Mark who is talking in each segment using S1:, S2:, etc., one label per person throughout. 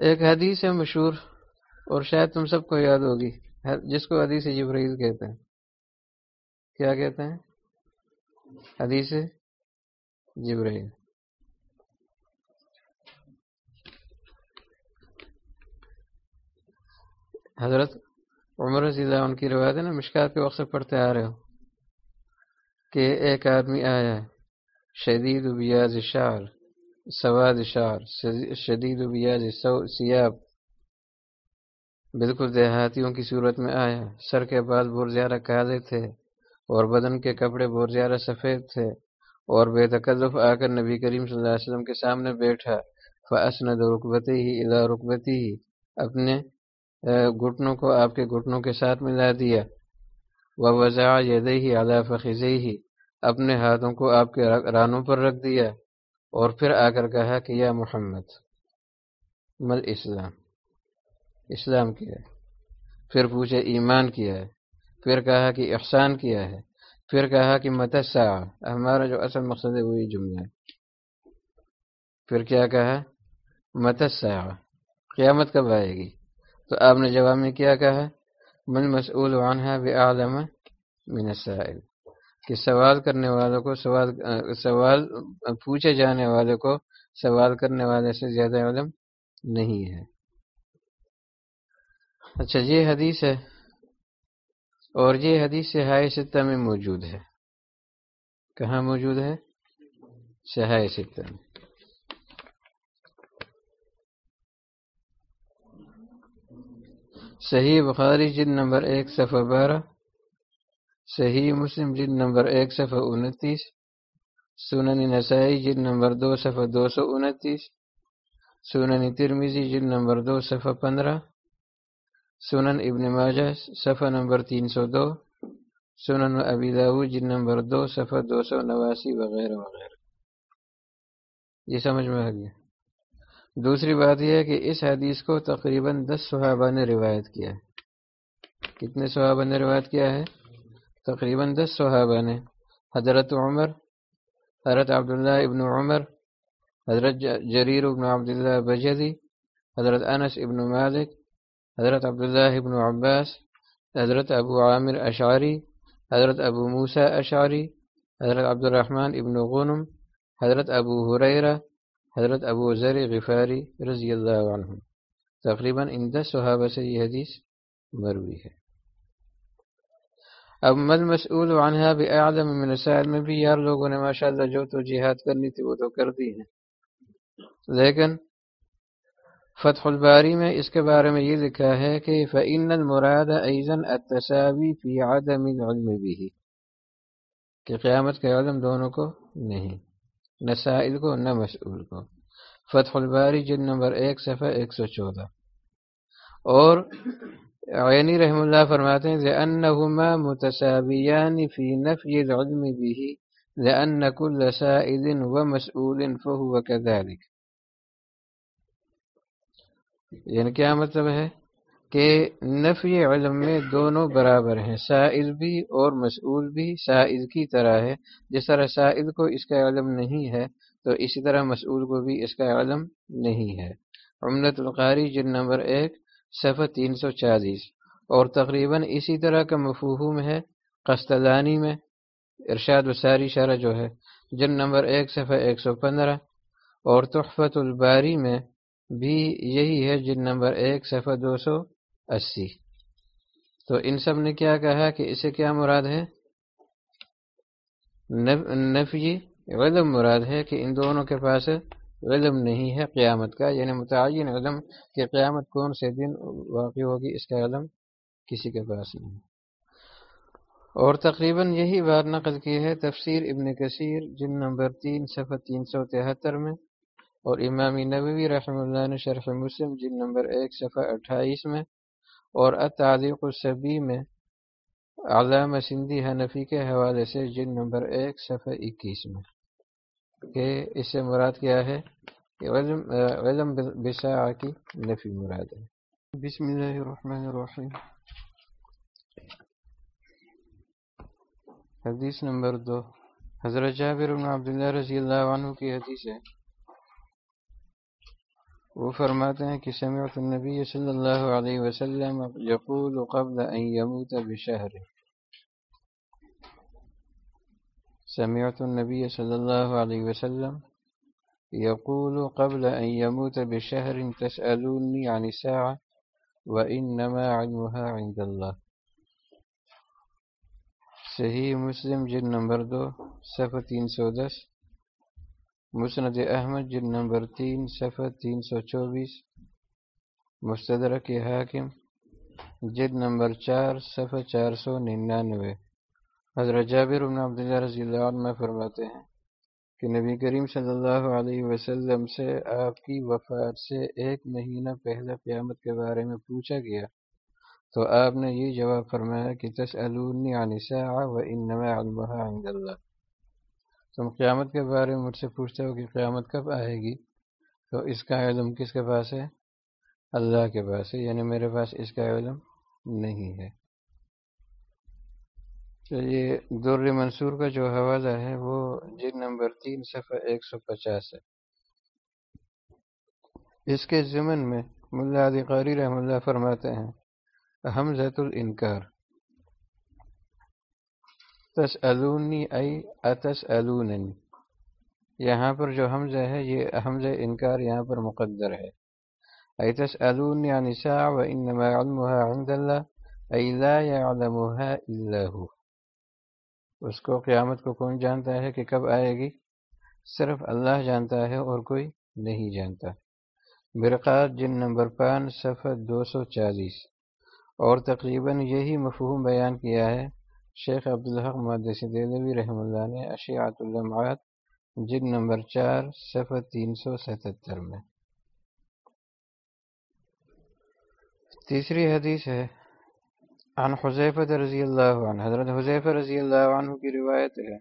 S1: ایک حدیث ہے مشہور اور شاید تم سب کو یاد ہوگی، جس کو حدیث جبرائیل کہتے ہیں۔ کیا کہتے ہیں؟ حدیث جبرائیل۔ حضرت عمر رضی اللہ ان کی روایت ہے نا، مشکات کے وقت سے پڑھتے آ رہے ہو کہ ایک آدمی آیا، شدید بیاض شعر۔ سواد شعر شدید بیاض سیاب۔ بالکل دیہاتیوں کی صورت میں آیا۔ سر کے بعد بہت زیادہ کالے تھے اور بدن کے کپڑے بہت زیادہ سفید تھے اور بے تکلف آ کر نبی کریم صلی اللہ علیہ وسلم کے سامنے بیٹھا۔ فاسند رکبتی ہی الا رکبتی ہی اپنے گھٹنوں کو آپ کے گھٹنوں کے ساتھ ملا دیا۔ وہ وضاء یدئی ہی اعلیٰ فخذی ہی اپنے ہاتھوں کو آپ کے رانوں پر رکھ دیا۔ اور پھر آ کر کہا کہ یا محمد، مل اسلام اسلام کیا ہے؟ پھر پوچھے ایمان کیا ہے؟ پھر کہا کہ احسان کیا ہے؟ پھر کہا کہ متسا ہمارا جو اصل مقصد ہے وہی جملہ ہے۔ پھر کیا کہا؟ متسا قیامت کب آئے گی؟ تو آپ نے جواب میں کیا کہا؟ من مسئول عنہ بعالم من السائل۔ کہ سوال کرنے والوں کو سوال سوال پوچھے جانے والے کو سوال کرنے والے سے زیادہ علم نہیں ہے۔ اچھا یہ حدیث ہے اور یہ حدیث سہائے ستہ میں موجود ہے۔ کہاں موجود ہے؟ سہائے ستہ میں۔ صحیح بخاری جد نمبر ایک، صفحہ بارہ۔ صحیح مسلم جد نمبر ایک، صفحہ انتیس۔ سنن نسائی جد نمبر دو، صفحہ دو سو انتیس۔ سنن ترمیزی جد نمبر دو، صفحہ پندرہ۔ سنن ابن ماجہ، صفحہ نمبر تین سو دو۔ سنن ابی داود جد نمبر دو، صفحہ دو سو نواسی وغیرہ وغیرہ۔ یہ سمجھ میں آ گیا۔ دوسری بات یہ ہے کہ اس حدیث کو تقریباً دس صحابہ نے روایت کیا ہے۔ کتنے صحابہ نے روایت کیا ہے؟ تقریباً دس صحابہ نے۔ حضرت عمر، حضرت عبداللہ ابن عمر، حضرت جریر ابن عبداللہ بجدی حضرت انس ابن مالک، حضرت عبداللہ ابن عباس، حضرت ابو عامر اشعری، حضرت ابو موسیٰ اشعری، حضرت عبد الرحمن ابن غنم، حضرت ابو حریرہ حضرت ابو ذر غفاری رضی اللہ عنہ۔ تقریباً ان دس صحابہ سے یہ حدیث مروی ہے۔ اب مد مسعود عنہ بھی اعظم من السائل میں بھی یار لوگوں نے ماشاءاللہ جو تو جہاد کرنی تھی وہ تو کر دی ہے لیکن فتح الباری میں اس کے بارے میں یہ لکھا ہے کہ فَإِنَّ الْمُرَادَ أَيْزًا التَّسَاوِي فِي عَدَمِ الْعِلْمِ بِهِ۔ کہ قیامت کے علم دونوں کو نہیں، نہ سائل کو، نہ مسئول کو۔ فتح الباری جن نمبر ایک، صفحہ ایک سو چودہ۔ اور عینی رحم اللہ فرماتے ہیں لأنہما متسابیان فی نفی العلم به، لأن كل سائل ومسئول فهو كذلك۔ یعنی کیا مطلب ہے؟ کہ نفی علم میں دونوں برابر ہیں، سائل بھی اور مسئول بھی۔ سائل کی طرح ہے، جس طرح سائل کو اس کا علم نہیں ہے، تو اسی طرح مسئول کو بھی اس کا علم نہیں ہے۔ عملت القاری جن نمبر ایک صفحہ تین سو چالیس۔ اور تقریباً اسی طرح کا مفہوم ہے قسطلانی میں، ارشاد وساری شرح جو ہے، جن نمبر ایک، صفحہ ایک سو پندرہ۔ اور تحفت الباری میں بھی یہی ہے جن نمبر ایک، صفحہ دو سو اسی۔ تو ان سب نے کیا کہا کہ اسے کیا مراد ہے؟ نفی علم مراد ہے کہ ان دونوں کے پاس علم نہیں ہے قیامت کا یعنی متعین علم کہ قیامت کون سے دن واقع ہوگی، اس کا علم کسی کے پاس نہیں۔ اور تقریباً یہی بات نقل کی ہے تفسیر ابن کثیر جن نمبر تین، صفحہ تین سو تہتر میں۔ اور امامی نبوی رحمہ اللہ نے شرف مسلم جن نمبر ایک، صفحہ اٹھائیس میں۔ اور اتعلیق الصبی میں علامہ سندھی حنفی کے حوالے سے جن نمبر ایک، صفحہ اکیس میں۔ کہ اس سے مراد کیا ہے کہ علم علم کی نفی مراد ہے۔ بسم اللہ الرحمن الرحیم۔ حدیث نمبر دو۔ حضرت جابر بن عبداللہ رضی اللہ عنہ کی حدیث ہے۔ وہ فرماتے ہیں کہ سمعت النبی صلی اللہ علیہ وسلم یقول قبل ان يموت بشہر۔ سمعت النبی صلی اللہ علیہ وسلم يقول قبل ان يموت بشہر تسألوني عن ساعة وإنما علمها عند الله. صحیح مسلم جن نمبر دو صفحہ تین سو دس. مسند احمد جن نمبر تین صفحہ تین سو چوبیس. مستدرک حاکم جد نمبر چار صفحہ چار سو ننانوے. حضرت جابر بن عبداللہ رضی اللہ عنہ فرماتے ہیں کہ نبی کریم صلی اللہ علیہ وسلم سے آپ کی وفات سے ایک مہینہ پہلے قیامت کے بارے میں پوچھا گیا۔ تو آپ نے یہ جواب فرمایا کہ تسألونی عن ساعة وإنما علمها عند اللہ۔ تم قیامت کے بارے میں مجھ سے پوچھتے ہو کہ قیامت کب آئے گی؟ تو اس کا علم کس کے پاس ہے؟ اللہ کے پاس ہے یعنی میرے پاس اس کا علم نہیں ہے۔ تو یہ در منصور کا جو حوالہ ہے، وہ جن نمبر تین، صفحہ ایک سو پچاس ہے۔ اس کے ضمن میں ملا قاری رحم اللہ فرماتے ہیں ہم حمزۃ الانکار۔ تسألونی ای اتسألوننی۔ یہاں پر جو حمزہ ہے، یہ حمزہ انکار یہاں پر مقدر ہے۔ ای تسألونی عن ساع و انما علمها عند اللہ، ای لا يعلمها الا ہو اس کو قیامت کو کون جانتا ہے کہ کب آئے گی؟ صرف اللہ جانتا ہے اور کوئی نہیں جانتا۔ برقات جن نمبر پانچ، صفحہ دو سو چالیس۔ اور تقریباً یہی مفہوم بیان کیا ہے۔ شیخ عبدالحق محدث دہلوی رحم اللہ نے اشیعت اللمعات جن نمبر چار، صفحہ تین سو ستتر میں۔ تیسری حدیث ہے۔ عن حضیفت رضی اللہ عنہ، حضرت حضیفہ رضی اللہ عنہ کی روایت ہے،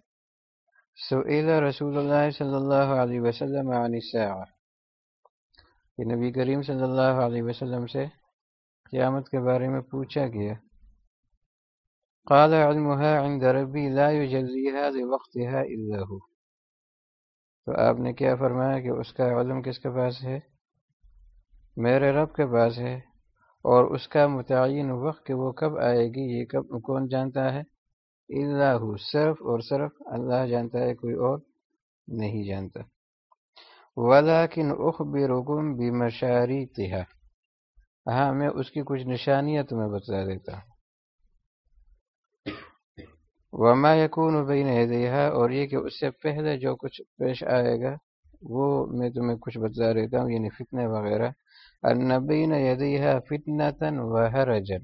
S1: سئل رسول اللہ صلی اللہ علیہ وسلم عن الساعة. کہ نبی کریم صلی اللہ علیہ وسلم سے قیامت کے بارے میں پوچھا گیا۔ قال علمها عند ربي لا يجزيها لوقتها الا هو۔ تو آپ نے کیا فرمایا کہ اس کا علم کس کے پاس ہے؟ میرے رب کے پاس ہے۔ اور اس کا متعین وقت کہ وہ کب آئے گی، یہ کب، کون جانتا ہے؟ اللہ صرف اور صرف اللہ جانتا ہے، کوئی اور نہیں جانتا۔ ولیکن اخبرکم بمشاریتها ہاں میں اس کی کچھ نشانیاں تمہیں بتا دیتا۔ ہوں وما یقون بین یدیہا، اور یہ کہ اس سے پہلے جو کچھ پیش آئے گا، وہ میں تمہیں کچھ بتا دیتا ہوں یعنی فتنے وغیرہ۔ النبین یدیہا فتنتن و حرجن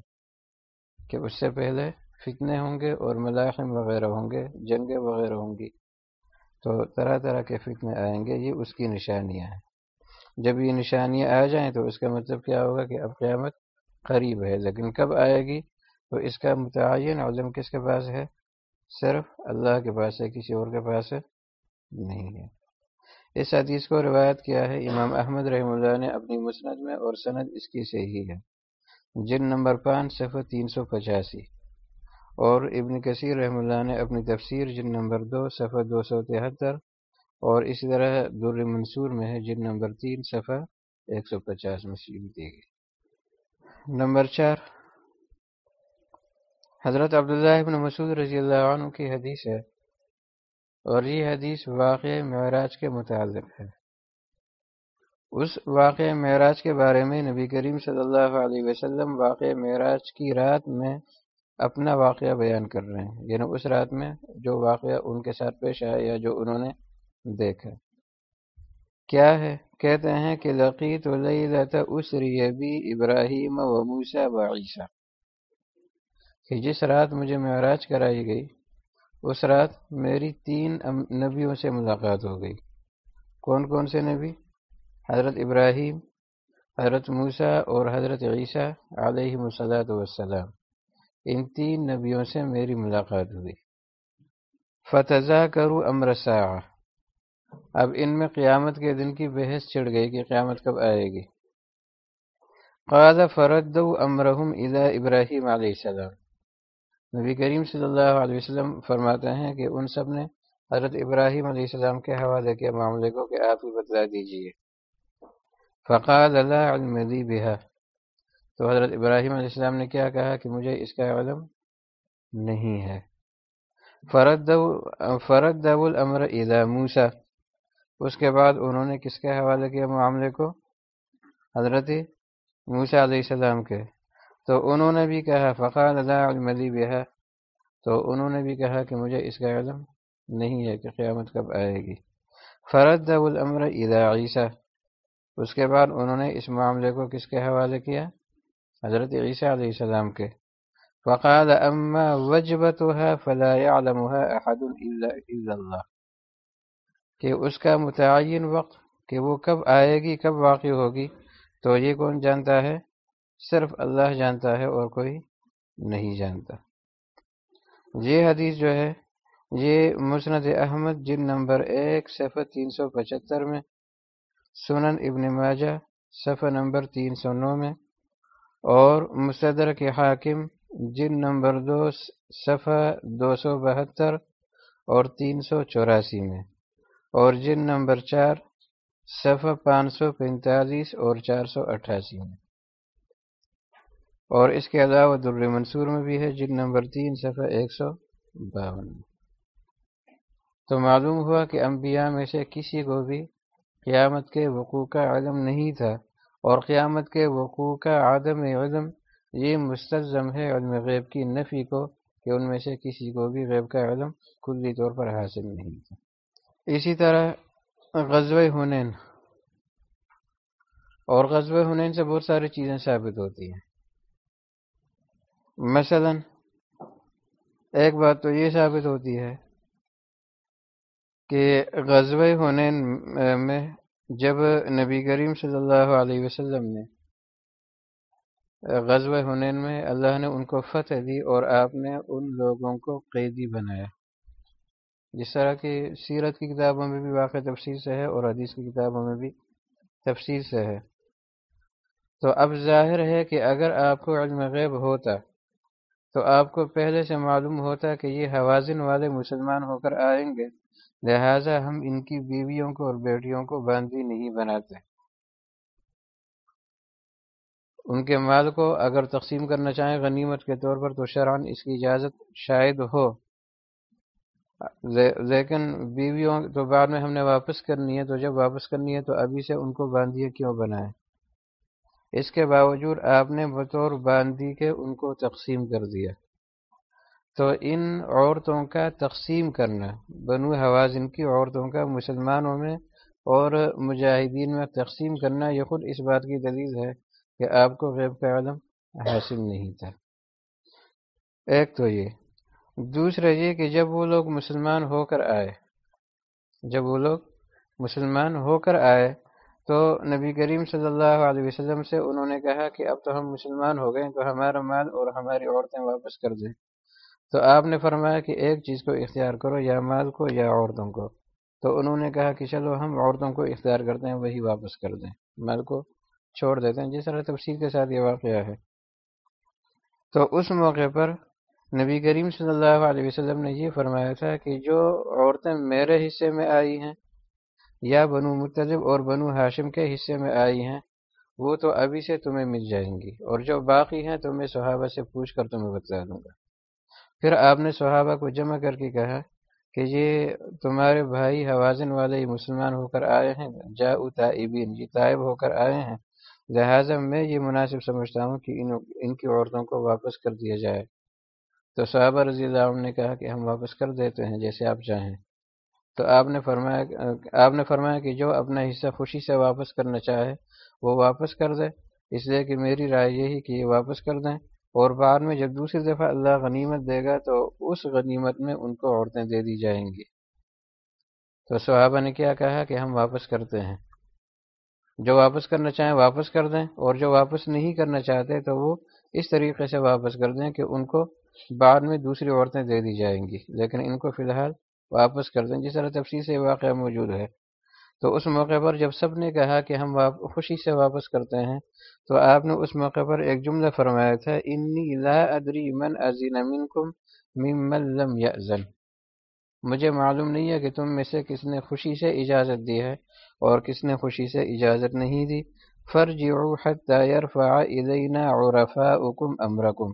S1: کہ اس سے پہلے فتنے ہوں گے اور ملاحم وغیرہ ہوں گے، جنگیں وغیرہ ہوں گی۔ تو طرح طرح کے فتنے آئیں گے، یہ اس کی نشانیاں ہیں۔ جب یہ نشانیاں آ جائیں تو اس کا مطلب کیا ہوگا کہ اب قیامت قریب ہے، لیکن کب آئے گی؟ تو اس کا متعین علم کس کے پاس ہے؟ صرف اللہ کے پاس ہے، کسی اور کے پاس ہے نہیں ہے۔ اس حدیث کو روایت کیا ہے، امام احمد رحم اللہ نے اپنی مسند میں اور سند اس کی صحیح ہے۔ جن نمبر پانچ، صفحہ تین سو پچاسی۔ اور ابن کثیر رحم اللہ نے اپنی تفسیر جن نمبر دو، صفحہ دو سو تہتر۔ اور اسی طرح در منصور میں ہے جن نمبر تین، صفحہ ایک سو پچاس میں دی گئی۔ نمبر چار، حضرت عبداللہ ابن مسعود رضی اللہ عنہ کی حدیث ہے۔ اور یہ حدیث واقع معراج کے متعلق ہے۔ اس واقع معراج کے بارے میں نبی کریم صلی اللہ علیہ وسلم واقع معراج کی رات میں اپنا واقعہ بیان کر رہے ہیں۔ یعنی اس رات میں جو واقعہ ان کے ساتھ پیش آیا یا جو انہوں نے دیکھا۔ کیا ہے؟ کہتے ہیں کہ لقیت لیلت اسری بی ابراہیم و موسیٰ و عیسیٰ۔ کہ جس رات مجھے معراج کرائی گئی اس رات میری تین نبیوں سے ملاقات ہو گئی۔ کون کون سے نبی؟ حضرت ابراہیم، حضرت موسیٰ اور حضرت عیسیٰ علیہ مسلاۃ وسلام ان تین نبیوں سے میری ملاقات ہوئی۔ فتضا کرو امر اب ان میں قیامت کے دن کی بحث چڑھ گئی کہ قیامت کب آئے گی۔ قال فرد امرحم الا ابراہیم علیہ السلام۔ نبی کریم صلی اللہ علیہ وسلم فرماتے ہیں کہ ان سب نے حضرت ابراہیم علیہ السلام کے حوالے کے معاملے کو کہ آپ ہی بتلا دیجیے فقال لا علم لی تو حضرت ابراہیم علیہ السلام نے کیا کہا کہ مجھے اس کا علم نہیں ہے۔ فرد فرد الامر اذا موسا اس کے بعد انہوں نے کس کے حوالے کیا معاملے کو؟ حضرت موسا علیہ السلام کے۔ تو انہوں نے بھی کہا، فقال لا علم لی بها۔ تو انہوں نے بھی کہا کہ مجھے اس کا علم نہیں ہے کہ قیامت کب آئے گی۔ فرد الامر اذا عیسیٰ اس کے بعد انہوں نے اس معاملے کو کس کے حوالے کیا؟ حضرت عیسیٰ علیہ السلام کے۔ فقال اما وجبتها فلا يعلمها احد الا اللہ کہ اس کا متعین وقت کہ وہ کب آئے گی، کب واقع ہوگی، تو یہ کون جانتا ہے؟ صرف اللہ جانتا ہے اور کوئی نہیں جانتا۔ یہ حدیث جو ہے، یہ مسند احمد جن نمبر ایک، صفحہ تین سو پچہتر میں، سنن ابن ماجہ، صفحہ نمبر تین سو نو میں، اور مصدر کے حاکم جن نمبر دو، صفحہ دو سو بہتر اور تین سو چوراسی میں، اور جن نمبر چار، صفحہ پانچ سو پینتالیس اور چار سو اٹھاسی میں۔ اور اس کے علاوہ در منصور میں بھی ہے جن نمبر تین، صفحہ ایک سو باون۔ تو معلوم ہوا کہ انبیاء میں سے کسی کو بھی قیامت کے وقوع کا علم نہیں تھا، اور قیامت کے وقوع کا عدم علم، یہ مستظم ہے علم غیب کی نفی کو کہ ان میں سے کسی کو بھی غیب کا علم کلی طور پر حاصل نہیں تھا۔ اسی طرح غزوہ ہنین۔ اور غزوہ ہنین سے بہت ساری چیزیں ثابت ہوتی ہیں۔ مثلا، ایک بات تو یہ ثابت ہوتی ہے کہ غزوہ ہنین میں جب نبی کریم صلی اللہ علیہ وسلم نے غزوہ ہنین میں اللہ نے ان کو فتح دی اور آپ نے ان لوگوں کو قیدی بنایا۔ جس طرح کی سیرت کی کتابوں میں بھی واقع تفصیل سے ہے اور حدیث کی کتابوں میں بھی تفصیل سے ہے۔ تو اب ظاہر ہے کہ اگر آپ کو علم غیب ہوتا تو آپ کو پہلے سے معلوم ہوتا کہ یہ حوازن والے مسلمان ہو کر آئیں گے۔ لہٰذا ہم ان کی بیویوں کو اور بیٹیوں کو باندھی نہیں بناتے۔ ان کے مال کو اگر تقسیم کرنا چاہیں غنیمت کے طور پر تو شران اس کی اجازت شاید ہو۔ لیکن بیویوں تو بعد میں ہم نے واپس کرنی ہے تو جب واپس کرنی ہے تو ابھی سے ان کو باندھیے کیوں بنائیں؟ اس کے باوجود آپ نے بطور باندھی کے ان کو تقسیم کر دیا۔ تو ان عورتوں کا تقسیم کرنا، بنو حوازن کی عورتوں کا، مسلمانوں میں اور مجاہدین میں تقسیم کرنا، یہ خود اس بات کی دلیل ہے کہ آپ کو غیب کا علم حاصل نہیں تھا۔ ایک تو یہ۔ دوسرا یہ کہ جب وہ لوگ مسلمان ہو کر آئے، جب وہ لوگ مسلمان ہو کر آئے تو نبی کریم صلی اللہ علیہ وسلم سے انہوں نے کہا کہ اب تو ہم مسلمان ہو گئے تو ہمارا مال اور ہماری عورتیں واپس کر دیں۔ تو آپ نے فرمایا کہ ایک چیز کو اختیار کرو، یا مال کو یا عورتوں کو۔ تو انہوں نے کہا کہ چلو ہم عورتوں کو اختیار کرتے ہیں، وہی واپس کر دیں۔ مال کو چھوڑ دیتے ہیں، جس طرح تفصیل کے ساتھ یہ واقعہ ہے۔ تو اس موقع پر نبی کریم صلی اللہ علیہ وسلم نے یہ فرمایا تھا کہ جو عورتیں میرے حصے میں آئی ہیں یا بنو مطلب اور بنو ہاشم کے حصے میں آئی ہیں، وہ تو ابھی سے تمہیں مل جائیں گی، اور جو باقی ہیں تو میں صحابہ سے پوچھ کر تمہیں بتا دوں گا۔ پھر آپ نے صحابہ کو جمع کر کے کہا کہ یہ تمہارے بھائی حوازن والے مسلمان ہو کر آئے ہیں جا تائبین، یہ طائب ہو کر آئے ہیں۔ لہٰذا میں یہ مناسب سمجھتا ہوں کہ ان کی عورتوں کو واپس کر دیا جائے۔ تو صحابہ رضی اللہ عنہ نے کہا کہ ہم واپس کر دیتے ہیں جیسے آپ چاہیں۔ تو آپ نے فرمایا آپ نے فرمایا کہ جو اپنا حصہ خوشی سے واپس کرنا چاہے، وہ واپس کر دے۔ اس لیے کہ میری رائے یہی کہ یہ واپس کر دیں۔ اور بعد میں جب دوسری دفعہ اللہ غنیمت دے گا تو اس غنیمت میں ان کو عورتیں دے دی جائیں گی۔ تو صحابہ نے کیا کہا کہ ہم واپس کرتے ہیں۔ جو واپس کرنا چاہیں واپس کر دیں، اور جو واپس نہیں کرنا چاہتے تو وہ اس طریقے سے واپس کر دیں کہ ان کو بعد میں دوسری عورتیں دے دی جائیں گی۔ لیکن ان کو فی الحال واپس کر دیں۔ جس طرح تفصیل سے واقعہ موجود ہے۔ تو اس موقع پر جب سب نے کہا کہ ہم خوشی سے واپس کرتے ہیں، تو آپ نے اس موقع پر ایک جملہ فرمایا تھا انی لا ادری من منکم ممن لم یأذن. مجھے معلوم نہیں ہے کہ تم میں سے کس نے خوشی سے اجازت دی ہے اور کس نے خوشی سے اجازت نہیں دی۔ فرجعوا حتى يرفع إلينا عرفاؤكم أمركم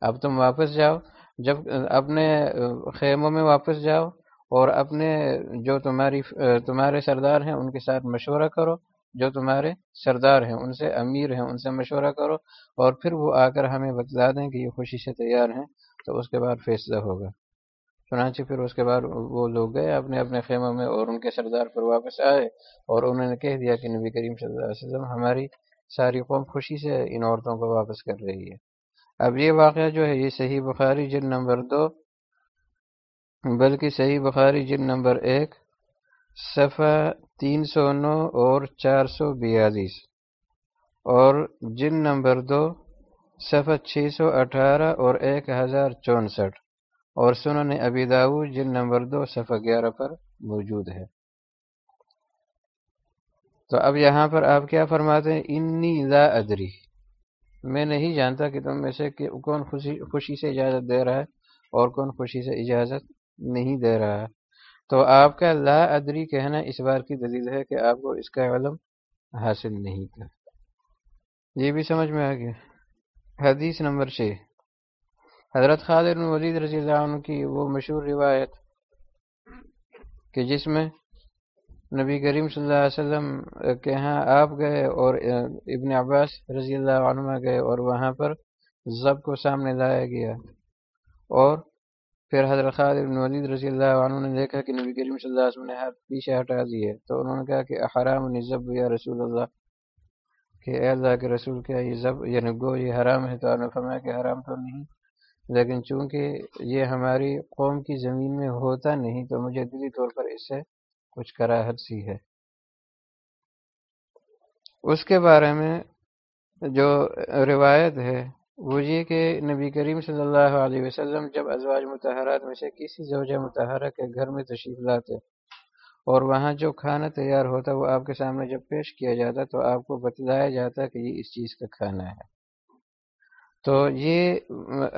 S1: اب تم واپس جاؤ۔ جب اپنے خیموں میں واپس جاؤ اور اپنے جو تمہاری، تمہارے سردار ہیں، ان کے ساتھ مشورہ کرو۔ جو تمہارے سردار ہیں، ان سے امیر ہیں، ان سے مشورہ کرو اور پھر وہ آ کر ہمیں بتلا دیں کہ یہ خوشی سے تیار ہیں۔ تو اس کے بعد فیصلہ ہوگا۔ چنانچہ پھر اس کے بعد وہ لوگ گئے اپنے اپنے خیموں میں اور ان کے سردار پر واپس آئے اور انہوں نے کہہ دیا کہ نبی کریم صلی اللہ علیہ وسلم ہماری ساری قوم خوشی سے ان عورتوں کو واپس کر رہی ہے۔ اب یہ واقعہ جو ہے یہ صحیح بخاری جن نمبر دو، بلکہ صحیح بخاری جن نمبر ایک، صفحہ تین سو نو اور چار سو بیالیس۔ اور جن نمبر دو، صفحہ چھ سو اٹھارہ اور ایک ہزار چونسٹھ۔ اور سنن ابی داؤ جن نمبر دو، صفحہ گیارہ پر موجود ہے۔ تو اب یہاں پر آپ کیا فرماتے ہیں؟ انی لا ادری۔ میں نہیں جانتا کہ تم میں سے کون خوشی سے اجازت دے رہا ہے اور کون خوشی سے اجازت نہیں دے رہا ہے۔ تو آپ کا لا ادری کہنا اس بار کی دلیل ہے کہ آپ کو اس کا علم حاصل نہیں تھا۔ یہ بھی سمجھ میں آ گیا۔ حدیث نمبر چھ۔ حضرت خالد ولید رضی اللہ عنہ کی وہ مشہور روایت کہ جس میں نبی کریم صلی اللہ علیہ وسلم کے ہاں آپ گئے اور ابن عباس رضی اللہ عنہ گئے اور وہاں پر ضب کو سامنے لایا گیا۔ اور پھر حضرت خالد ابن ولید رضی اللہ عنہ نے دیکھا کہ نبی کریم صلی اللہ علیہ وسلم نے ہاتھ پیچھے ہٹا دیے۔ تو انہوں نے کہا کہ حرام نظب یا رسول اللہ؟ کہ اے اللہ کے رسول، کیا یہ ضب یعنی گو، یہ حرام ہے؟ تو آپ نے فرمایا کہ حرام تو نہیں، لیکن چونکہ یہ ہماری قوم کی زمین میں ہوتا نہیں، تو مجھے دلی طور پر اس سے کچھ کراہت سی ہے۔ اس کے بارے میں جو روایت ہے، وہ یہ کہ نبی کریم صلی اللہ علیہ وسلم جب ازواج متحرات میں سے کسی زوجہ متحرہ کے گھر میں تشریف لاتے اور وہاں جو کھانا تیار ہوتا وہ آپ کے سامنے جب پیش کیا جاتا تو آپ کو بتلایا جاتا کہ یہ اس چیز کا کھانا ہے۔ تو یہ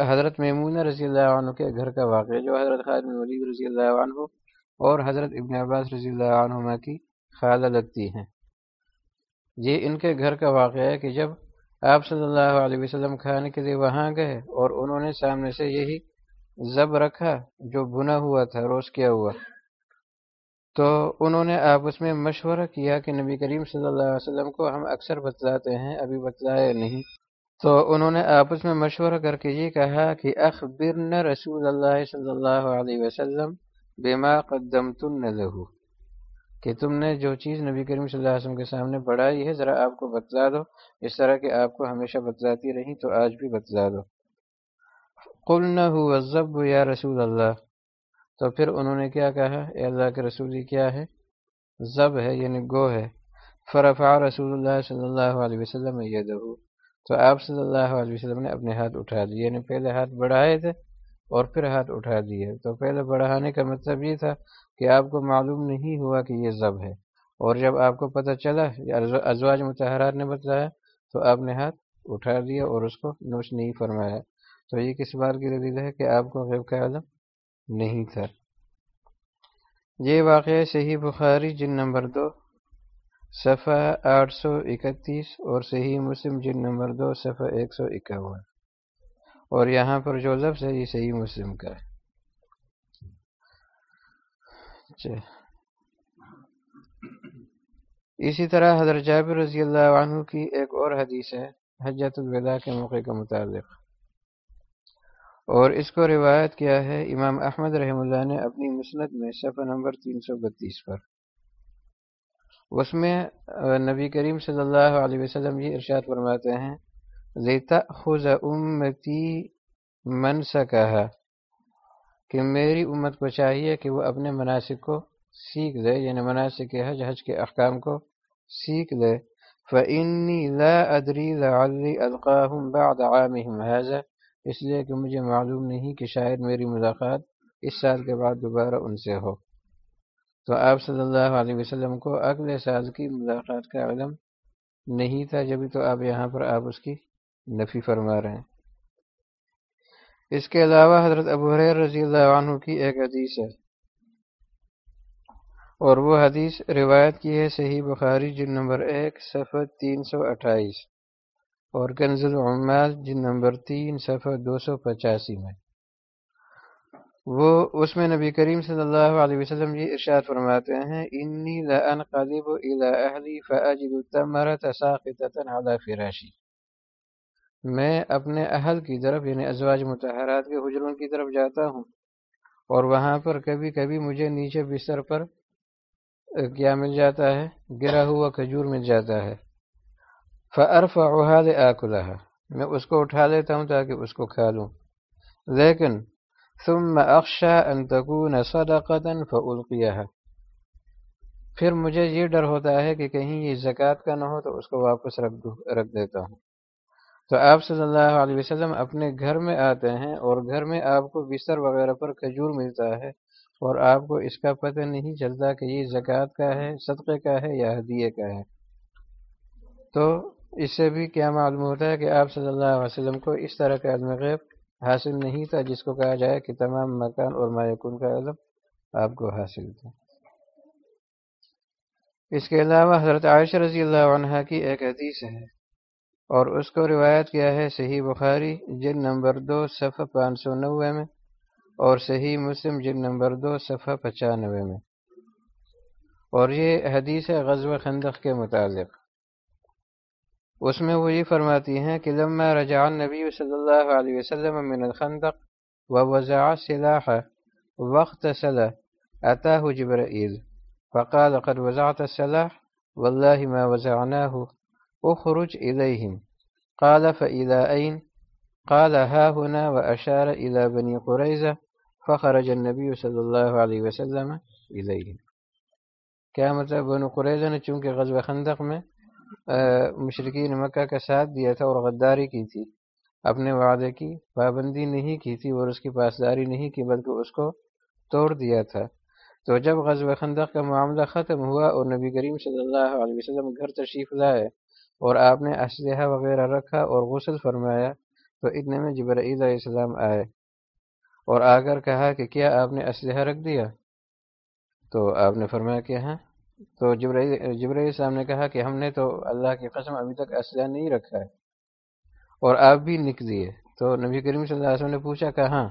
S1: حضرت میمونہ رضی اللہ عنہ کے گھر کا واقعہ جو حضرت خالد ولید رضی اللہ عنہ اور حضرت ابن عباس رضی اللہ عنہ کی خالہ لگتی ہیں۔ یہ ان کے گھر کا واقعہ ہے کہ جب آپ صلی اللہ علیہ وسلم کھانے کے لیے وہاں گئے اور انہوں نے سامنے سے یہی زب رکھا جو بنا ہوا تھا روز کیا ہوا۔ تو انہوں نے آپس میں مشورہ کیا کہ نبی کریم صلی اللہ علیہ وسلم کو ہم اکثر بتلاتے ہیں، ابھی بتلائے نہیں۔ تو انہوں نے آپس میں مشورہ کر کے یہ کہا کہ اخبرنا رسول اللہ صلی اللہ علیہ وسلم بما قدمتن لہو کہ تم نے جو چیز نبی کریم صلی اللہ علیہ وسلم کے سامنے بڑھائی ہے، ذرا آپ کو بتلا دو۔ اس طرح کہ آپ کو ہمیشہ بتلاتی رہی تو آج بھی بتلا دو۔ قل نہ ہو یا رسول اللہ۔ تو پھر انہوں نے کیا کہا؟ اے اللہ کے رسول، یہ کیا ہے؟ ضب ہے یعنی گو ہے۔ فرفا رسول اللہ صلی اللہ علیہ وسلم یہ تو آپ صلی اللہ علیہ وسلم نے اپنے ہاتھ اٹھا دیے یعنی پہلے ہاتھ بڑھائے تھے اور پھر ہاتھ اٹھا دیے۔ تو پہلے بڑھانے کا مطلب یہ تھا کہ آپ کو معلوم نہیں ہوا کہ یہ ضب ہے۔ اور جب آپ کو پتہ چلا ازواج متحرات نے بتایا تو آپ نے ہاتھ اٹھا دیا اور اس کو نوش نہیں فرمایا۔ تو یہ کس بار کی دلیل ہے کہ آپ کو غیب کا علم نہیں تھا؟ یہ واقعہ صحیح بخاری جن نمبر دو، صفحہ آٹھ سو اکتیس اور صحیح مسلم جن نمبر دو، صفحہ ایک سو اکاون اور یہاں پر جو لفظ ہے، یہ صحیح مسلم کا ہے۔ اچھا۔ اسی طرح حضرت جابر رضی اللہ عنہ کی ایک اور حدیث ہے حجت الوداع کے موقع کا متعلق۔ اور اس کو روایت کیا ہے، امام احمد رحم اللہ نے اپنی مسنت میں صفحہ نمبر تین سو بتیس پر۔ اس میں نبی کریم صلی اللہ علیہ وسلم یہ ارشاد فرماتے ہیں لیتا خز امتی من سکا کہ میری امت کو چاہیے کہ وہ اپنے مناسب کو سیکھ لے یعنی مناسب کے حج حج کے احکام کو سیکھ لے۔ فعنی لا ادری لعلی القاہم بعد عامہم هذا، اس لیے کہ مجھے معلوم نہیں کہ شاید میری ملاقات اس سال کے بعد دوبارہ ان سے ہو۔ تو آپ صلی اللہ علیہ وسلم کو اگلے سال کی ملاقات کا علم نہیں تھا، جبھی تو آپ یہاں پر آپ اس کی نفی فرما رہے ہیں۔ اس کے علاوہ حضرت ابو حریر رضی اللہ عنہ کی ایک حدیث ہے۔ اور وہ حدیث روایت کی ہے صحیح بخاری جن نمبر ایک، صفحہ تین سو اٹھائیس۔ اور کنز العمال جن نمبر تین، صفحہ دو سو پچاسی میں۔ وہ اس میں نبی کریم صلی اللہ علیہ وسلم یہ ارشاد فرماتے ہیں، انی لانقلب الى اہلی فاجد التمرة ساقطة على فراشی میں اپنے اہل کی طرف یعنی ازواج متحرات کے حجروں کی طرف جاتا ہوں اور وہاں پر کبھی کبھی مجھے نیچے بستر پر کیا مل جاتا ہے؟ گرا ہوا کھجور مل جاتا ہے۔ فَأَرْفَعُهَا لِآكُلَهَا۔ میں اس کو اٹھا لیتا ہوں تاکہ اس کو کھا لوں۔ لیکن، ثم اخشى ان تكون صدقه فالقيها پھر مجھے یہ ڈر ہوتا ہے کہ کہیں یہ زکوٰۃ کا نہ ہو تو اس کو واپس رکھ دو رکھ دیتا ہوں۔ تو آپ صلی اللہ علیہ وسلم اپنے گھر میں آتے ہیں اور گھر میں آپ کو بستر وغیرہ پر کھجور ملتا ہے اور آپ کو اس کا پتہ نہیں چلتا کہ یہ زکوٰۃ کا ہے، صدقے کا ہے یا ہدیے کا ہے۔ تو اس سے بھی کیا معلوم ہوتا ہے کہ آپ صلی اللہ علیہ وسلم کو اس طرح کا علم غیب حاصل نہیں تھا جس کو کہا جائے کہ تمام مکان اور مایکن کا علم آپ کو حاصل تھا۔ اس کے علاوہ حضرت عائشہ رضی اللہ عنہ کی ایک حدیث ہے۔ اور اس کو روایت کیا ہے صحیح بخاری جن نمبر دو صفحہ پانچ سو نوے میں اور صحیح مسلم جن نمبر دو صفحہ پچانوے میں۔ اور یہ حدیث ہے غزوہ خندق کے متعلق۔ اس میں وہ یہ فرماتی ہیں کہ لما رجع النبی صلی اللہ علیہ وسلم من الخندق ووزع سلاح وقت سلا اتاه جبرائیل فقال قد وزعت السلاح والله ما وزعناه اخرج إليهم قال فإلى أين قال ها هنا وأشار إلى بني قريزة فخرج النبي صلی اللہ علیہ وسلم إليهم کیا مطلب بنو قریضہ نے چونکہ غزوہ خندق میں مشرقین مکہ کا ساتھ دیا تھا اور غداری کی تھی، اپنے وعدے کی پابندی نہیں کی تھی اور اس کی پاسداری نہیں کی، بلکہ اس کو توڑ دیا تھا۔ تو جب غزوہ خندق کا معاملہ ختم ہوا اور نبی کریم صلی اللہ علیہ وسلم گھر تشریف لائے اور آپ نے اسلحہ وغیرہ رکھا اور غسل فرمایا تو اتنے میں جبرائیل علیہ السلام آئے۔ اور آ کر کہا کہ کیا آپ نے اسلحہ رکھ دیا؟ تو آپ نے فرمایا کہ ہاں۔ تو جبرائیل صاحب نے کہا کہ ہم نے تو اللہ کی قسم ابھی تک اسلحہ نہیں رکھا ہے۔ اور آپ بھی نک دیے۔ تو نبی کریم صلی اللہ علیہ وسلم نے پوچھا کہاں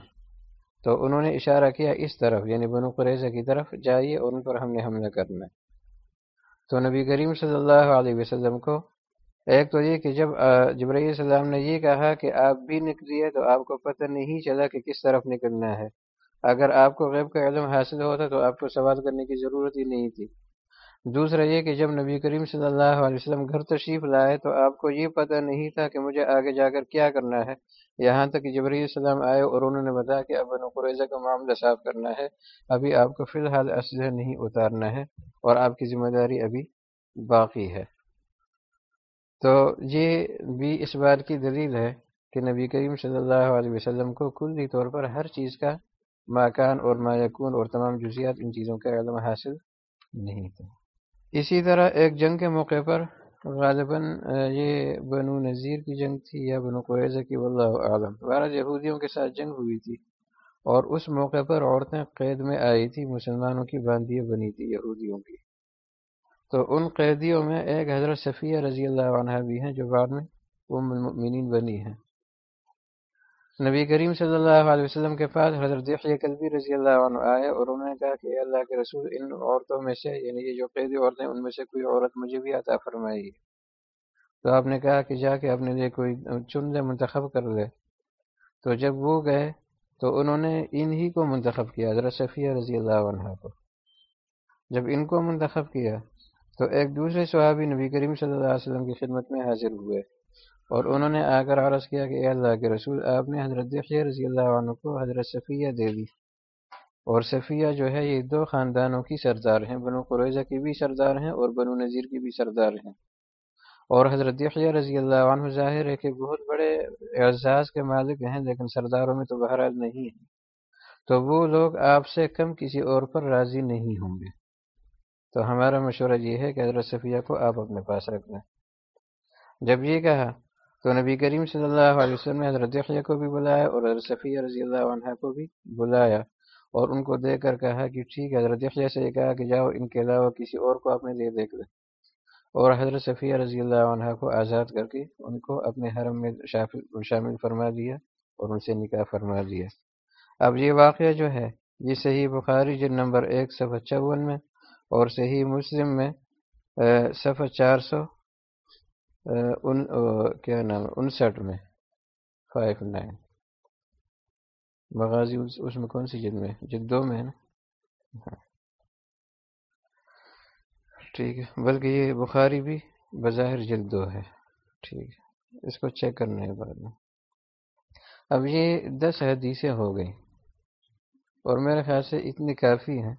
S1: تو انہوں نے اشارہ کیا اس طرف یعنی بنو قریضہ کی طرف، جائیے اور ان پر ہم نے حملہ کرنا ہے۔ تو نبی کریم صلی اللہ علیہ وسلم کو ایک تو یہ کہ جب جبرائیل السلام نے یہ کہا کہ آپ بھی نکلیے تو آپ کو پتہ نہیں چلا کہ کس طرف نکلنا ہے۔ اگر آپ کو غیب کا علم حاصل ہوتا تو آپ کو سوال کرنے کی ضرورت ہی نہیں تھی۔ دوسرا یہ کہ جب نبی کریم صلی اللہ علیہ وسلم گھر تشریف لائے تو آپ کو یہ پتہ نہیں تھا کہ مجھے آگے جا کر کیا کرنا ہے۔ یہاں تک کہ جبری السلام آئے اور انہوں نے بتایا کہ اب قریضہ کا معاملہ صاف کرنا ہے۔ ابھی آپ کو فی الحال اسلحہ نہیں اتارنا ہے اور آپ کی ذمہ داری ابھی باقی ہے۔ تو یہ بھی اس بات کی دلیل ہے کہ نبی کریم صلی اللہ علیہ وسلم کو کلی طور پر ہر چیز کا ماکان اور مایکون اور تمام جزیات ان چیزوں کا علم حاصل نہیں تھا۔ اسی طرح ایک جنگ کے موقع پر غالباً یہ بنو نذیر کی جنگ تھی یا بنو قریضہ کی، واللہ عالم بارہ یہودیوں کے ساتھ جنگ ہوئی تھی اور اس موقع پر عورتیں قید میں آئی تھی، مسلمانوں کی باندیاں بنی تھی، یہودیوں کی۔ تو ان قیدیوں میں ایک حضرت صفیہ رضی اللہ عنہ بھی ہیں جو بعد میں ام المؤمنین بنی ہیں۔ نبی کریم صلی اللہ علیہ وسلم کے پاس حضرت قلبی رضی اللہ عنہ آئے اور انہوں نے کہا کہ اللہ کے رسول، ان عورتوں میں سے یعنی یہ جو قیدی عورتیں ان میں سے کوئی عورت مجھے بھی عطا فرمائی۔ تو آپ نے کہا کہ جا کے اپنے لیے کوئی چن لے منتخب کر لے۔ تو جب وہ گئے تو انہوں نے ان ہی کو منتخب کیا، حضرت صفیہ رضی اللہ عنہ کو۔ جب ان کو منتخب کیا تو ایک دوسرے صحابی نبی کریم صلی اللہ علیہ وسلم کی خدمت میں حاضر ہوئے اور انہوں نے آ کر عرض کیا کہ اے اللہ کے رسول، آپ نے حضرت رضی اللہ عنہ کو حضرت صفیہ دے دی۔ اور صفیہ جو ہے، یہ دو خاندانوں کی سردار ہیں، بنو قریضہ کی بھی سردار ہیں اور بنو نذیر کی بھی سردار ہیں۔ اور حضرت رضی اللہ عنہ ظاہر ہے کہ بہت بڑے اعزاز کے مالک ہیں، لیکن سرداروں میں تو بہرحال نہیں ہیں۔ تو وہ لوگ آپ سے کم کسی اور پر راضی نہیں ہوں گے۔ تو ہمارا مشورہ یہ ہے کہ حضرت صفیہ کو آپ اپنے پاس رکھ لیں جب یہ کہا تو نبی کریم صلی اللہ علیہ وسلم نے حضرت کو بھی بلایا اور حضرت صفیہ رضی اللہ عنہ کو بھی بلایا اور ان کو دیکھ کر کہا کہ ٹھیک ہے، حضرت سے یہ کہا کہ جاؤ، ان کے علاوہ کسی اور کو اپنے لیے دیکھ لے۔ اور حضرت صفیہ رضی اللہ عنہ کو آزاد کر کے ان کو اپنے حرم میں شامل فرما دیا اور ان سے نکاح فرما دیا۔ اب یہ واقعہ جو ہے، یہ صحیح بخاری جن نمبر ایک، صفحہ چون میں اور صحیح مسلم میں صفحہ چار سو ان کیا نام انسٹھ میں، فائیو نائن۔ مغازی اس میں کون سی جلد میں؟ جلد دو میں ہے نا؟ ہاں۔ ٹھیک ہے۔ بلکہ یہ بخاری بھی بظاہر جلد دو ہے۔ ٹھیک ہے۔ اس کو چیک کرنا ہے بعد میں۔ اب یہ دس حدیثیں ہو گئی اور میرے خیال سے اتنی کافی ہیں۔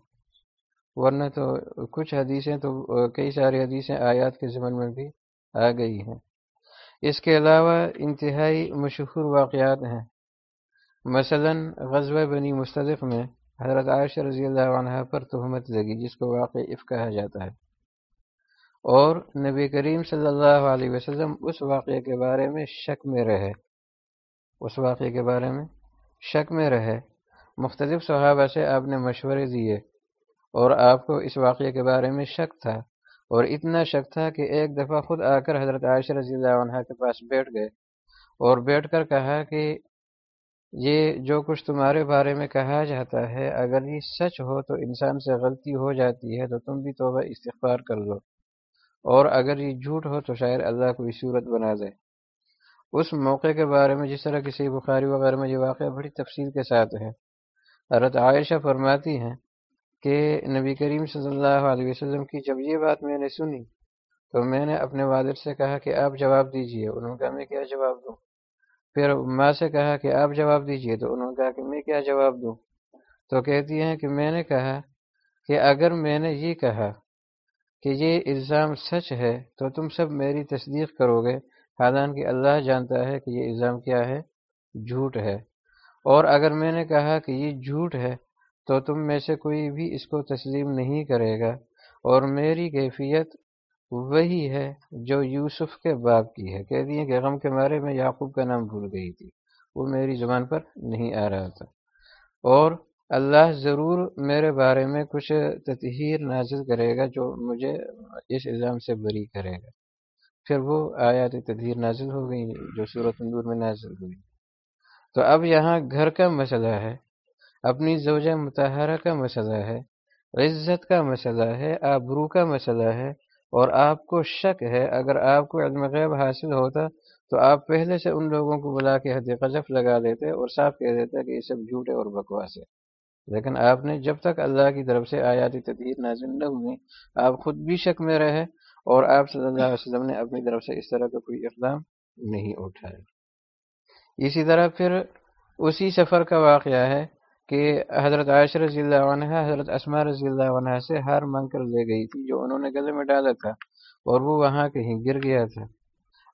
S1: ورنہ تو کچھ حدیثیں تو، کئی ساری حدیثیں آیات کے زمن میں بھی آ گئی ہیں۔ اس کے علاوہ انتہائی مشہور واقعات ہیں۔ مثلا غزوہ بنی مستلف میں حضرت عائشہ رضی اللہ عنہ پر تہمت لگی، جس کو واقع اف کہا جاتا ہے۔ اور نبی کریم صلی اللہ علیہ وسلم اس واقعے کے بارے میں شک میں رہے۔ اس واقعے کے بارے میں شک میں رہے۔ مختلف صحابہ سے آپ نے مشورے دیے۔ اور آپ کو اس واقعے کے بارے میں شک تھا اور اتنا شک تھا کہ ایک دفعہ خود آ کر حضرت عائشہ رضی اللہ عنہ کے پاس بیٹھ گئے اور بیٹھ کر کہا کہ یہ جو کچھ تمہارے بارے میں کہا جاتا ہے، اگر یہ سچ ہو تو انسان سے غلطی ہو جاتی ہے تو تم بھی توبہ استغفار کر لو۔ اور اگر یہ جھوٹ ہو تو شاید اللہ کوئی صورت بنا دے۔ اس موقع کے بارے میں جس طرح کسی بخاری وغیرہ میں یہ واقعہ بڑی تفصیل کے ساتھ ہے۔ حضرت عائشہ فرماتی ہیں کہ نبی کریم صلی اللہ علیہ وسلم کی جب یہ بات میں نے سنی، تو میں نے اپنے والد سے کہا کہ آپ جواب دیجیے۔ انہوں نے کہا، میں کیا جواب دوں؟ پھر ماں سے کہا کہ آپ جواب دیجیے۔ تو انہوں نے کہا کہ میں کیا جواب دوں؟ تو کہتی ہیں کہ میں نے کہا کہ اگر میں نے یہ کہا کہ یہ الزام سچ ہے، تو تم سب میری تصدیق کرو گے۔ حالانکہ اللہ جانتا ہے کہ یہ الزام کیا ہے؟ جھوٹ ہے۔ اور اگر میں نے کہا کہ یہ جھوٹ ہے تو تم میں سے کوئی بھی اس کو تسلیم نہیں کرے گا۔ اور میری کیفیت وہی ہے جو یوسف کے باپ کی ہے۔ کہہ دیے کہ غم کے مارے میں یعقوب کا نام بھول گئی تھی۔ وہ میری زبان پر نہیں آ رہا تھا۔ اور اللہ ضرور میرے بارے میں کچھ تطہیر نازل کرے گا جو مجھے اس الزام سے بری کرے گا۔ پھر وہ آیات تطہیر نازل ہو گئی جو صورت اندور میں نازل ہوئی۔ تو اب یہاں گھر کا مسئلہ ہے۔ اپنی زوجہ متحرہ کا مسئلہ ہے، عزت کا مسئلہ ہے، آبرو کا مسئلہ ہے، اور آپ کو شک ہے، اگر آپ کو علم غیب حاصل ہوتا تو آپ پہلے سے ان لوگوں کو بلا کے حد قذف لگا دیتے اور صاف کہہ دیتے کہ یہ سب جھوٹے اور بکواس ہے لیکن آپ نے جب تک اللہ کی طرف سے آیاتی تدیر نازل نہ ہوئی آپ خود بھی شک میں رہے اور آپ صلی اللہ علیہ وسلم نے اپنی طرف سے اس طرح کا کوئی اقدام نہیں اٹھایا۔ اسی طرح پھر اسی سفر کا واقعہ ہے۔ کہ حضرت عائشہ رضی اللہ عنہ، حضرت اسما رضی اللہ عنہ سے ہار مانگ کر لے گئی تھی جو انہوں نے گلے میں ڈالا تھا اور وہ وہاں کہیں گر گیا تھا۔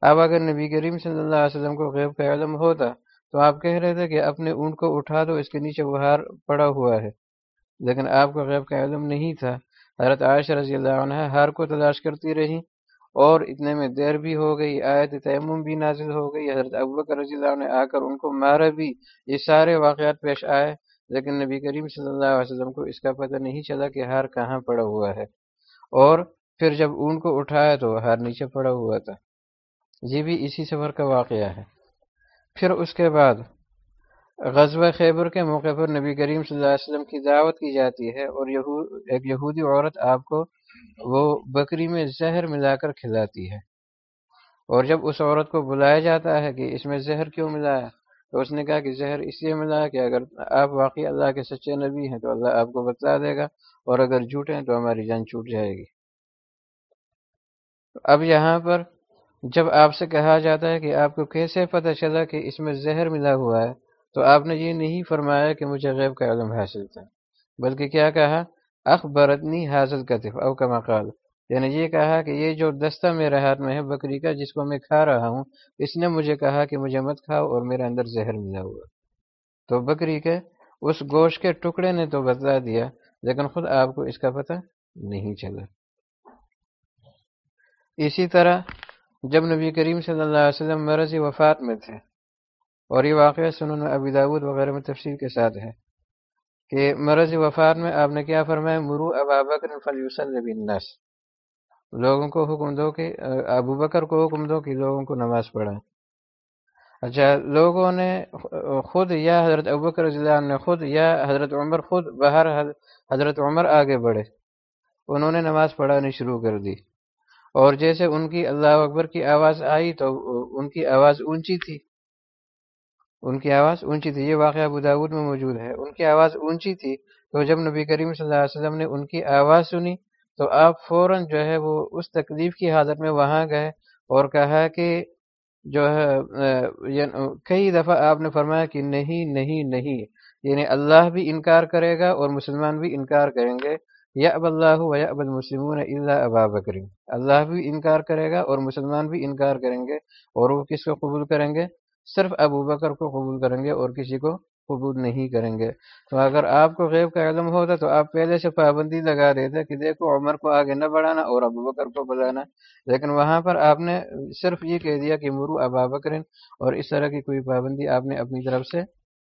S1: اب اگر نبی کریم صلی اللہ علیہ وسلم کو غیب کا علم ہوتا تو آپ کہہ رہے تھے کہ اپنے اونٹ کو اٹھا دو، اس کے نیچے وہ ہار پڑا ہوا ہے۔ لیکن آپ کو غیب کا علم نہیں تھا۔ حضرت عائشہ رضی اللہ عنہ ہار کو تلاش کرتی رہی اور اتنے میں دیر بھی ہو گئی، آیت تیمم بھی نازل ہو گئی۔ حضرت ابوبکر رضی اللہ عنہ آ کر ان کو مارا بھی۔ یہ سارے واقعات پیش آئے۔ لیکن نبی کریم صلی اللہ علیہ وسلم کو اس کا پتہ نہیں چلا کہ ہار کہاں پڑا ہوا ہے۔ اور پھر جب اون کو اٹھایا تو ہار نیچے پڑا ہوا تھا۔ یہ بھی اسی سفر کا واقعہ ہے۔ پھر اس کے بعد غزوہ خیبر کے موقع پر نبی کریم صلی اللہ علیہ وسلم کی دعوت کی جاتی ہے اور ایک یہودی عورت آپ کو وہ بکری میں زہر ملا کر کھلاتی ہے۔ اور جب اس عورت کو بلایا جاتا ہے کہ اس میں زہر کیوں ملا تو اس نے کہا کہ زہر اس لیے ملا کہ اگر آپ واقعی اللہ کے سچے نبی ہیں تو اللہ آپ کو بتا دے گا اور اگر جھوٹے ہیں تو ہماری جان چھوٹ جائے گی۔ اب یہاں پر جب آپ سے کہا جاتا ہے کہ آپ کو کیسے پتہ چلا کہ اس میں زہر ملا ہوا ہے، تو آپ نے یہ نہیں فرمایا کہ مجھے غیب کا علم حاصل تھا، بلکہ کیا کہا؟ اخبرتنی حاصل کتف، او کا مقال یعنی یہ کہا کہ یہ جو دستہ میرے ہاتھ میں ہے بکری کا، جس کو میں کھا رہا ہوں، اس نے مجھے کہا کہ مجھے مت کھاؤ اور میرے اندر زہر ملا ہوا۔ تو بکری کے اس گوشت کے ٹکڑے نے تو بتلا دیا، لیکن خود آپ کو اس کا پتہ نہیں چلا۔ اسی طرح جب نبی کریم صلی اللہ علیہ وسلم مرضی وفات میں تھے، اور یہ واقعہ سنن ابی داود وغیرہ میں تفصیل کے ساتھ ہے کہ مرض وفات میں آپ نے کیا فرمایا؟ مرو ابا بکر فلیوسل النس لوگوں کو حکم دو کہ ابو بکر کو حکم دو کہ لوگوں کو نماز پڑھائیں۔ اچھا لوگوں نے خود یا حضرت ابوبکر رضی اللہ عنہ نے خود یا حضرت عمر خود بہر حضرت عمر آگے بڑھے۔ انہوں نے نماز پڑھانی شروع کر دی۔ اور جیسے ان کی اللہ اکبر کی آواز آئی تو ان کی آواز اونچی تھی۔ ان کی آواز اونچی تھی۔ یہ واقعہ ابو داود میں موجود ہے۔ ان کی آواز اونچی تھی تو جب نبی کریم صلی اللہ علیہ وسلم نے ان کی آواز سنی تو آپ فوراً جو ہے وہ اس تکلیف کی حالت میں وہاں گئے اور کہا کہ جو ہے یعنی کئی دفعہ آپ نے فرمایا کہ نہیں نہیں نہیں یعنی اللہ بھی انکار کرے گا اور مسلمان بھی انکار کریں گے۔ یا اب اللہ و یا اب المسلمون اللہ ابا بکری اللہ بھی انکار کرے گا اور مسلمان بھی انکار کریں گے اور وہ کس کو قبول کریں گے؟ صرف ابو بکر کو قبول کریں گے اور کسی کو قبول نہیں کریں گے۔ تو اگر آپ کو غیب کا علم ہوتا تو آپ پہلے سے پابندی لگا دیتے کہ دیکھو عمر کو آگے نہ بڑھانا اور ابو بکر کو بلانا لیکن وہاں پر آپ نے صرف یہ کہہ دیا کہ مرو ابا بکرین اور اس طرح کی کوئی پابندی آپ نے اپنی طرف سے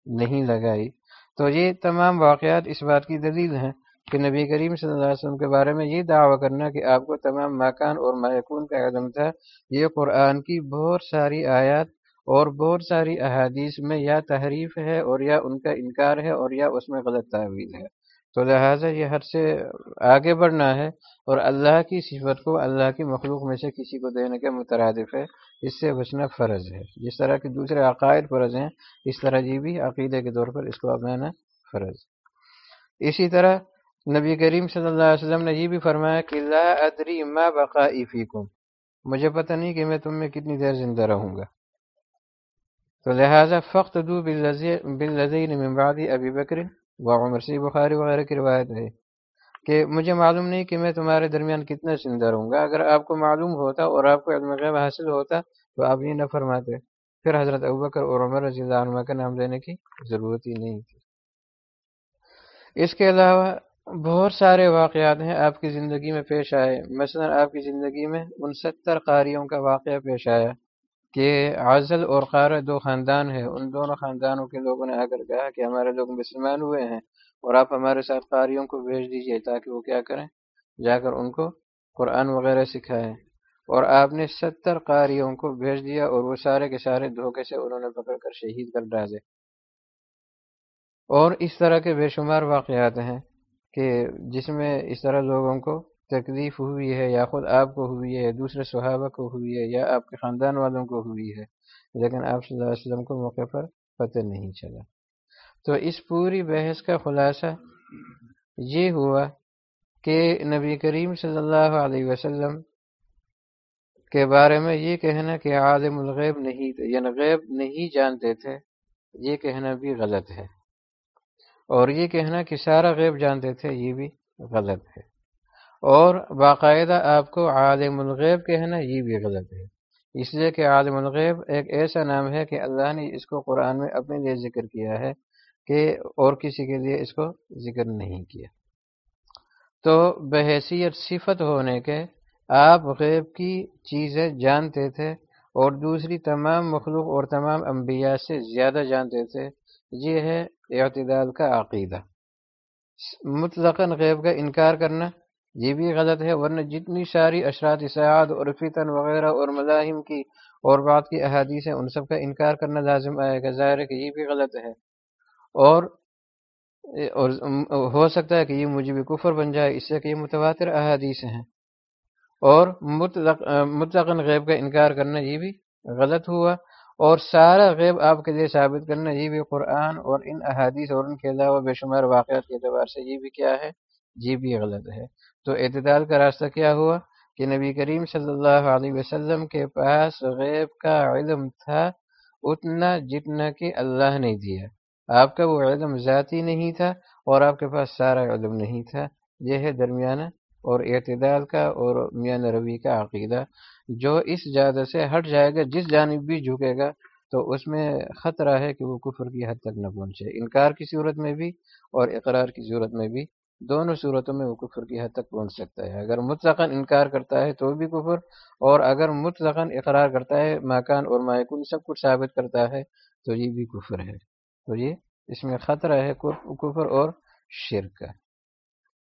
S1: نہیں لگائی۔ تو یہ تمام واقعات اس بات کی دلیل ہیں کہ نبی کریم صلی اللہ علیہ وسلم کے بارے میں یہ دعویٰ کرنا کہ آپ کو تمام مکان اور میکون کا علم تھا۔ یہ قرآن کی بہت ساری آیات اور بہت ساری احادیث میں یا تحریف ہے اور یا ان کا انکار ہے اور یا اس میں غلط تعویل ہے۔ تو لہٰذا یہ حد سے آگے بڑھنا ہے اور اللہ کی صفت کو اللہ کی مخلوق میں سے کسی کو دینے کے مترادف ہے، اس سے بچنا فرض ہے۔ جس طرح کے دوسرے عقائد فرض ہیں، اس طرح یہ بھی عقیدے کے طور پر اس کو اپنانا فرض اسی طرح نبی کریم صلی اللہ علیہ وسلم نے یہ بھی فرمایا کہ لا ادری ما بقائی فیکم۔ مجھے پتہ نہیں کہ میں تم میں کتنی دیر زندہ رہوں گا۔ تو لہٰذا فخت دو من بعد ابی بکر و عمر سی بخاری وغیرہ کی روایت ہے کہ مجھے معلوم نہیں کہ میں تمہارے درمیان کتنا زندہ رہوں گا۔ اگر آپ کو معلوم ہوتا اور آپ کو علم غیب حاصل ہوتا تو آپ یہ نہ فرماتے۔ پھر حضرت ابوبکر اور عمر رضی اللہ عنہ کا نام لینے کی ضرورت ہی نہیں تھی۔ اس کے علاوہ بہت سارے واقعات ہیں آپ کی زندگی میں پیش آئے۔ مثلا آپ کی زندگی میں ان ستر قاریوں کا واقعہ پیش آیا۔ کہ عزل اور قار دو خاندان ہیں۔ ان دونوں خاندانوں کے لوگوں نے آ کر کہا کہ ہمارے لوگ مسلمان ہوئے ہیں اور آپ ہمارے ساتھ قاریوں کو بھیج دیجیے تاکہ وہ کیا کریں؟ جا کر ان کو قرآن وغیرہ سکھائیں۔ اور آپ نے ستر قاریوں کو بھیج دیا اور وہ سارے کے سارے دھوکے سے انہوں نے پکڑ کر شہید کر ڈالے۔ اور اس طرح کے بے شمار واقعات ہیں کہ جس میں اس طرح لوگوں کو تکلیف ہوئی ہے یا خود آپ کو ہوئی ہے دوسرے صحابہ کو ہوئی ہے یا آپ کے خاندان والوں کو ہوئی ہے، لیکن آپ صلی اللہ علیہ وسلم کو موقع پر پتہ نہیں چلا۔ تو اس پوری بحث کا خلاصہ یہ ہوا کہ نبی کریم صلی اللہ علیہ وسلم کے بارے میں یہ کہنا کہ عالم الغیب نہیں یعنی غیب نہیں جانتے تھے، یہ کہنا بھی غلط ہے۔ اور یہ کہنا کہ سارا غیب جانتے تھے، یہ بھی غلط ہے۔ اور باقاعدہ آپ کو عالم الغیب کہنا یہ بھی غلط ہے۔ اس لیے کہ عالم الغیب ایک ایسا نام ہے کہ اللہ نے اس کو قرآن میں اپنے لیے ذکر کیا ہے کہ اور کسی کے لیے اس کو ذکر نہیں کیا۔ تو بحیثیت صفت ہونے کے آپ غیب کی چیزیں جانتے تھے اور دوسری تمام مخلوق اور تمام انبیاء سے زیادہ جانتے تھے۔ یہ ہے اعتدال کا عقیدہ۔ مطلق غیب کا انکار کرنا یہ بھی غلط ہے، ورنہ جتنی ساری اشرات سعاد اور فتن وغیرہ اور ملاحم کی اور بات کی احادیث ہیں، ان سب کا انکار کرنا لازم آئے گا۔ ظاہر ہے کہ یہ بھی غلط ہے۔ اور اور ہو سکتا ہے کہ یہ مجھے بھی کفر بن جائے، اس سے کہ یہ متواتر احادیث ہیں۔ اور مطلق غیب کا انکار کرنا یہ بھی غلط ہوا۔ اور سارا غیب آپ کے لیے ثابت کرنا یہ بھی قرآن اور ان احادیث اور ان کے علاوہ بے شمار واقعات کے اعتبار سے یہ بھی کیا ہے، یہ بھی غلط ہے۔ تو اعتدال کا راستہ کیا ہوا کہ نبی کریم صلی اللہ علیہ وسلم کے پاس غیب کا علم تھا اتنا جتنا کہ اللہ نے دیا۔ آپ کا وہ علم ذاتی نہیں تھا اور آپ کے پاس سارا علم نہیں تھا۔ یہ ہے درمیانہ اور اعتدال کا اور میان روی کا عقیدہ۔ جو اس زیادہ سے ہٹ جائے گا، جس جانب بھی جھکے گا، تو اس میں خطرہ ہے کہ وہ کفر کی حد تک نہ پہنچے۔ انکار کی صورت میں بھی اور اقرار کی صورت میں بھی۔ دونوں صورتوں میں وہ کفر کی حد تک پہنچ سکتا ہے۔ اگر مطلقاً انکار کرتا ہے تو بھی کفر، اور اگر مطلقاً اقرار کرتا ہے مکان اور مائکون سب کچھ ثابت کرتا ہے، تو یہ بھی کفر ہے۔ تو یہ اس میں خطرہ ہے کفر اور شرک۔ کا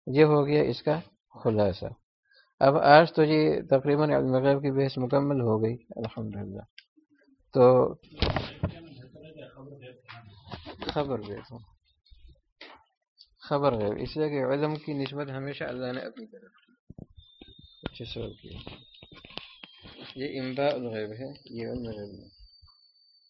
S1: یہ ہو گیا اس کا خلاصہ۔ اب آج تو یہ تقریباً علم کی بحث مکمل ہو گئی۔ الحمدللہ۔ تو خبر غیب خبر غیب اس لیے کہ علم کی نسبت ہمیشہ اللہ نے اپنی طرف اچھا سوال کیا۔ یہ امبا الغیب ہے، یہ علم غیب ہے۔